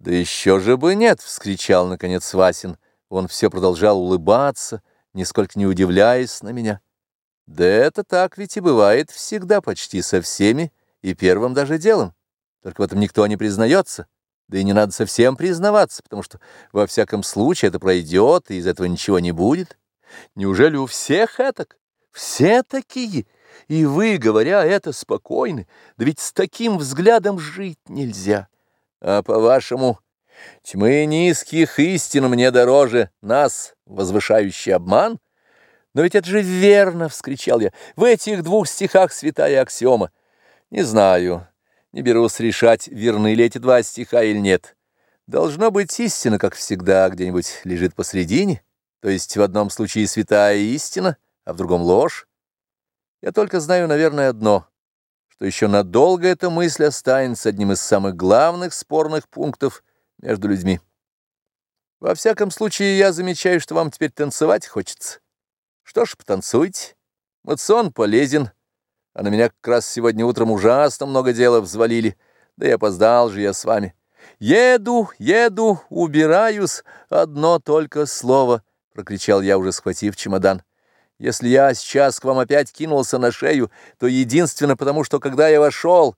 «Да еще же бы нет!» — вскричал, наконец, Васин. Он все продолжал улыбаться, нисколько не удивляясь на меня. «Да это так ведь и бывает всегда почти со всеми, и первым даже делом. Только в этом никто не признается. Да и не надо совсем признаваться, потому что во всяком случае это пройдет, и из этого ничего не будет. Неужели у всех этак? Все такие? И вы, говоря это, спокойны? Да ведь с таким взглядом жить нельзя». А по-вашему, тьмы низких истин мне дороже нас, возвышающий обман? Но ведь это же верно, — вскричал я, — в этих двух стихах святая аксиома. Не знаю, не берусь решать, верны ли эти два стиха или нет. Должно быть истина, как всегда, где-нибудь лежит посредине, то есть в одном случае святая истина, а в другом ложь. Я только знаю, наверное, одно — что еще надолго эта мысль останется одним из самых главных спорных пунктов между людьми. Во всяком случае, я замечаю, что вам теперь танцевать хочется. Что ж, потанцуйте. Мацион полезен, а на меня как раз сегодня утром ужасно много дела взвалили, да и опоздал же я с вами. Еду, еду, убираюсь, одно только слово, — прокричал я, уже схватив чемодан. Если я сейчас к вам опять кинулся на шею, то единственно потому, что когда я вошел,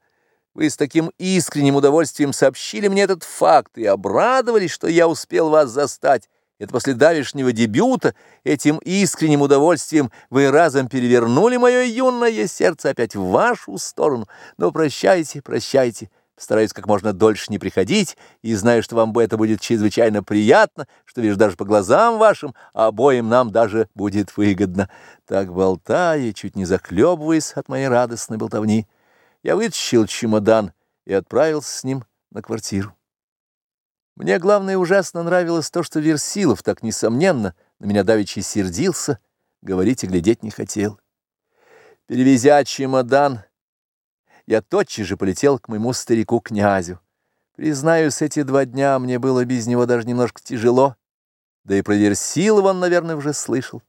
вы с таким искренним удовольствием сообщили мне этот факт и обрадовались, что я успел вас застать. Это после давешнего дебюта этим искренним удовольствием вы разом перевернули мое юное сердце опять в вашу сторону. Но прощайте, прощайте. Стараюсь как можно дольше не приходить, и знаю, что вам бы это будет чрезвычайно приятно, что вижу даже по глазам вашим, обоим нам даже будет выгодно. Так болтая, чуть не захлебываясь от моей радостной болтовни, я вытащил чемодан и отправился с ним на квартиру. Мне, главное, ужасно нравилось то, что Версилов так несомненно на меня давеча сердился, говорить и глядеть не хотел. Перевезя чемодан, я тотчас же полетел к моему старику-князю. Признаюсь, эти два дня мне было без него даже немножко тяжело, да и про Версилова он, наверное, уже слышал.